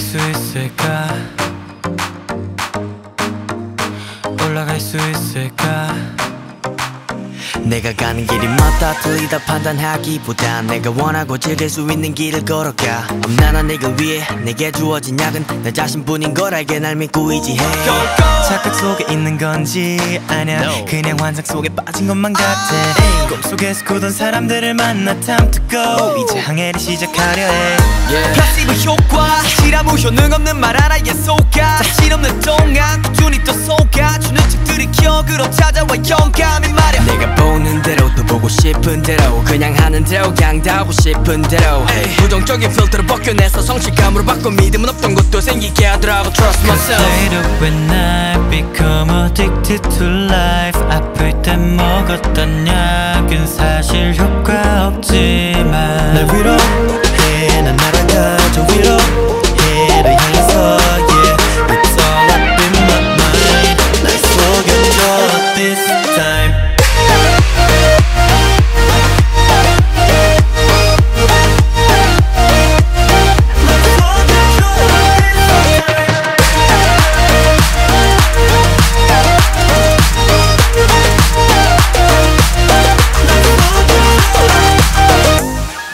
수 있을까? 올라갈 수 있을까? 내가 가는 길이 맞다 틀리다 판단하기보다 내가 원하고 즐길 수 있는 길을 걸어가. 엄나나 내가 위해 내게 주어진 약은 내 자신뿐인 걸 알게 날 믿고 의지해. 착각 속에 있는 건지 아냐 No. 그냥 환상 속에 빠진 것만 같아. 꿈속에서 꾸던 사람들을 만나 time to go. 이제 항해를 시작하려 해. 플라시보 효과 사실아 무효능 없는 말 하나에 속아 자신 없는 동안 꾸준히 또 속아. 주는 척들이 기억으로 찾아와 영감이 말야 내가 보는 대로 또 보고 싶은 대로. 그냥 하는 대로 그냥 다 하고 싶은 대로. 부정적인 필터를 벗겨내서 성실감으로 바꿔 믿음은 없던 것도 생기게 하더라고. Trust myself. Later when I become addicted to life 아플 땐 먹었던 약은 사실 효과 없지만. 날 위로해. 난 날아가 저 위로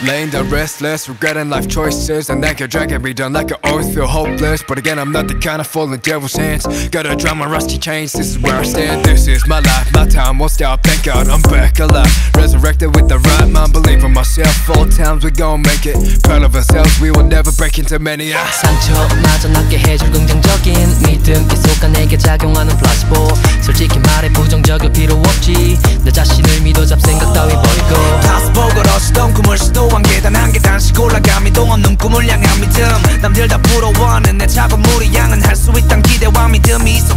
Laying down restless, regretting life choices And that could drag me down like I always feel hopeless But again, I'm not the kind of fool in devil's hands. Gotta drown my rusty chains, this is where I stand. This is my life, my time won't stop, thank God I'm back alive. Resurrected with the right mind, believe times we gon' make it. Proud of ourselves, we will never break into many ah. 상처마저 낫게 해줄 긍정적인 믿음. 계속가 내게 작용하는 플라시보. 솔직히 말해 부정적일 필요 없지. 내 자신을 믿어 잡생각 따위 버리고. 다시 보고 러시던 꿈을 시도한 계단 한 계단씩 올라가 미동 없는 꿈을 향한 믿음. 남들 다 부러워하는 내 작업물이 양은 할 수 있단 기대와 믿음이 있었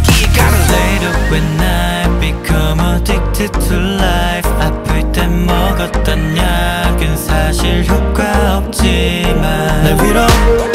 없지만 날 위로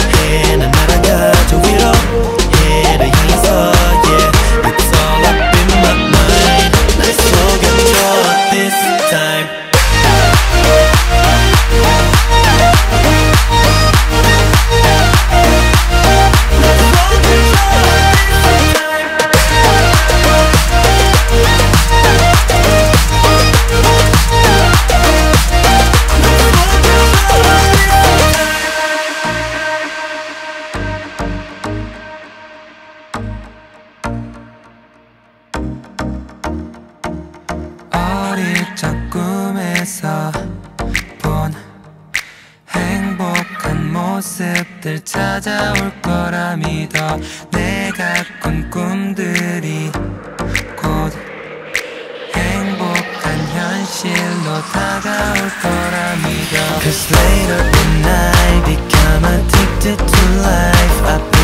모습들 찾아올 거라 믿어 내가 꾼 꿈들이 곧 행복한 현실로 다가올 거라 믿어 Cause later when I become addicted to life 아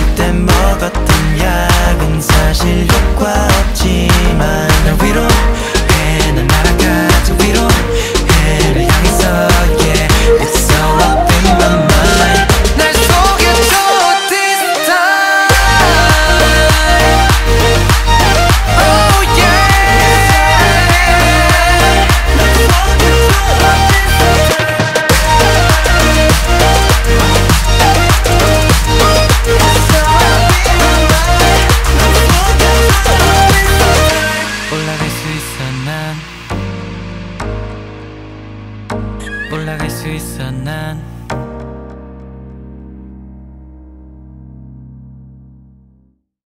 올라갈 수 있어 난